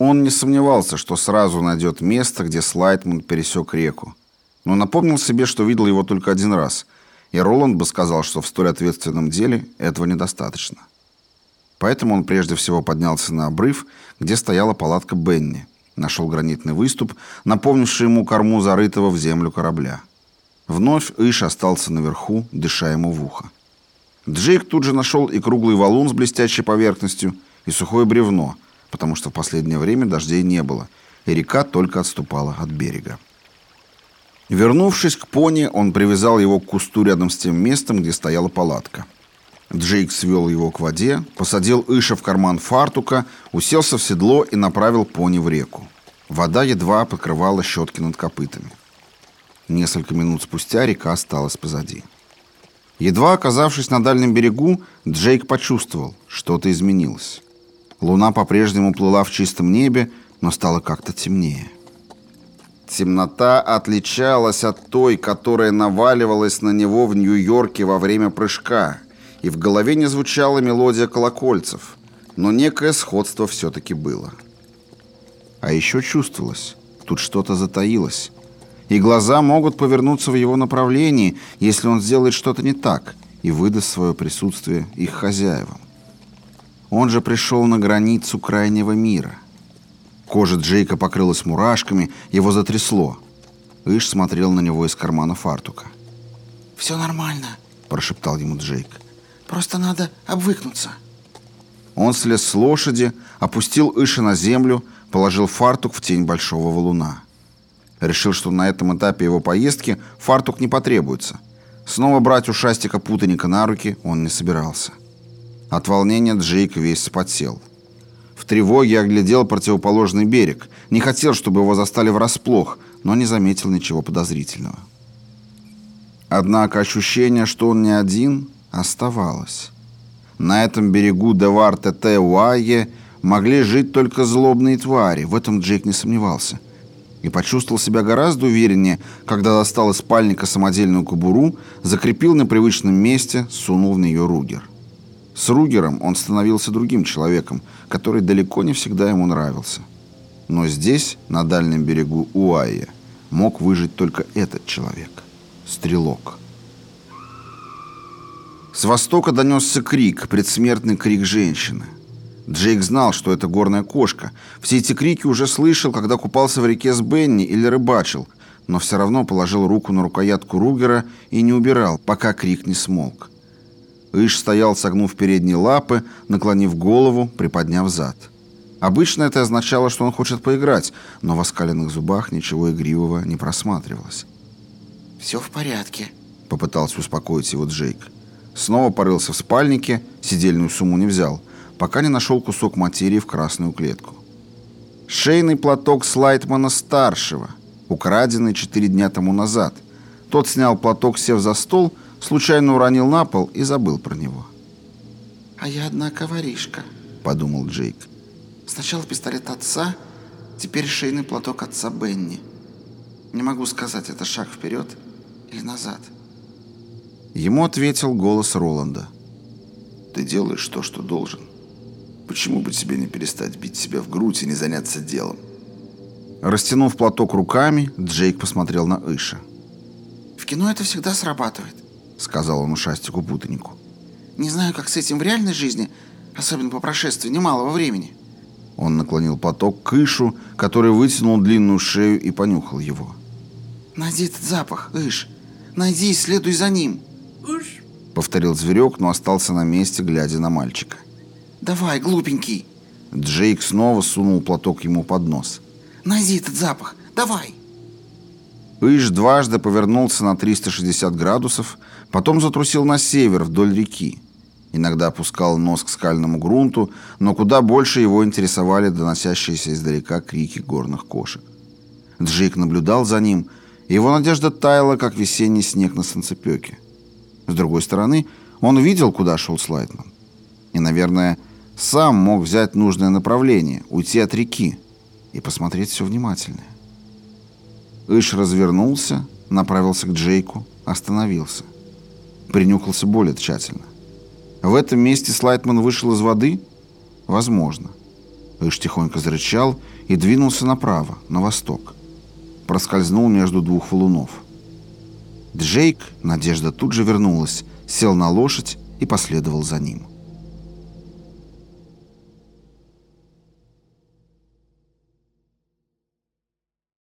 Он не сомневался, что сразу найдет место, где Слайтман пересек реку. Но напомнил себе, что видел его только один раз, и Роланд бы сказал, что в столь ответственном деле этого недостаточно. Поэтому он прежде всего поднялся на обрыв, где стояла палатка Бенни, нашел гранитный выступ, напомнивший ему корму зарытого в землю корабля. Вновь Иш остался наверху, дыша ему в ухо. Джейк тут же нашел и круглый валун с блестящей поверхностью, и сухое бревно, потому что в последнее время дождей не было, и река только отступала от берега. Вернувшись к пони, он привязал его к кусту рядом с тем местом, где стояла палатка. Джейк свел его к воде, посадил Иша в карман фартука, уселся в седло и направил пони в реку. Вода едва покрывала щетки над копытами. Несколько минут спустя река осталась позади. Едва оказавшись на дальнем берегу, Джейк почувствовал, что-то изменилось. Луна по-прежнему плыла в чистом небе, но стало как-то темнее. Темнота отличалась от той, которая наваливалась на него в Нью-Йорке во время прыжка – и в голове не звучала мелодия колокольцев, но некое сходство все-таки было. А еще чувствовалось, тут что-то затаилось, и глаза могут повернуться в его направлении, если он сделает что-то не так и выдаст свое присутствие их хозяевам. Он же пришел на границу крайнего мира. Кожа Джейка покрылась мурашками, его затрясло. Иш смотрел на него из кармана фартука. «Все нормально», – прошептал ему Джейк. Просто надо обвыкнуться. Он слез с лошади, опустил Иша на землю, положил фартук в тень большого валуна. Решил, что на этом этапе его поездки фартук не потребуется. Снова брать у Шастика путаника на руки он не собирался. От волнения Джейк весь спотел. В тревоге оглядел противоположный берег. Не хотел, чтобы его застали врасплох, но не заметил ничего подозрительного. Однако ощущение, что он не один, оставалось. На этом берегу Девар-Тете-Уайе могли жить только злобные твари, в этом Джейк не сомневался. И почувствовал себя гораздо увереннее, когда достал из спальника самодельную кобуру, закрепил на привычном месте, сунул в нее Ругер. С Ругером он становился другим человеком, который далеко не всегда ему нравился. Но здесь, на дальнем берегу Уайе, мог выжить только этот человек – стрелок. С востока донесся крик, предсмертный крик женщины. Джейк знал, что это горная кошка. Все эти крики уже слышал, когда купался в реке с Бенни или рыбачил, но все равно положил руку на рукоятку Ругера и не убирал, пока крик не смолк. Иш стоял, согнув передние лапы, наклонив голову, приподняв зад. Обычно это означало, что он хочет поиграть, но в оскаленных зубах ничего игривого не просматривалось. «Все в порядке», — попытался успокоить его Джейк. Снова порылся в спальнике, сидельную сумму не взял, пока не нашел кусок материи в красную клетку. Шейный платок Слайтмана-старшего, украденный четыре дня тому назад. Тот снял платок, сев за стол, случайно уронил на пол и забыл про него. «А я однако воришка», — подумал Джейк. «Сначала пистолет отца, теперь шейный платок отца Бенни. Не могу сказать, это шаг вперед или назад». Ему ответил голос Роланда. «Ты делаешь то, что должен. Почему бы тебе не перестать бить себя в грудь и не заняться делом?» Растянув платок руками, Джейк посмотрел на Иша. «В кино это всегда срабатывает», — сказал он ушастику-путанику. «Не знаю, как с этим в реальной жизни, особенно по прошествии немалого времени». Он наклонил платок к Ишу, который вытянул длинную шею и понюхал его. «Найди этот запах, Иш. Найди и следуй за ним». «Уж», — повторил зверек, но остался на месте, глядя на мальчика. «Давай, глупенький». Джейк снова сунул платок ему под нос. «Найди этот запах, давай». Иш дважды повернулся на 360 градусов, потом затрусил на север вдоль реки. Иногда опускал нос к скальному грунту, но куда больше его интересовали доносящиеся издалека крики горных кошек. Джейк наблюдал за ним, и его надежда таяла, как весенний снег на солнцепеке. С другой стороны, он видел, куда шел Слайтман. И, наверное, сам мог взять нужное направление, уйти от реки и посмотреть все внимательно. Иш развернулся, направился к Джейку, остановился. Принюхался более тщательно. В этом месте Слайтман вышел из воды? Возможно. Иш тихонько зарычал и двинулся направо, на восток. Проскользнул между двух валунов. Джейк, Надежда тут же вернулась, сел на лошадь и последовал за ним.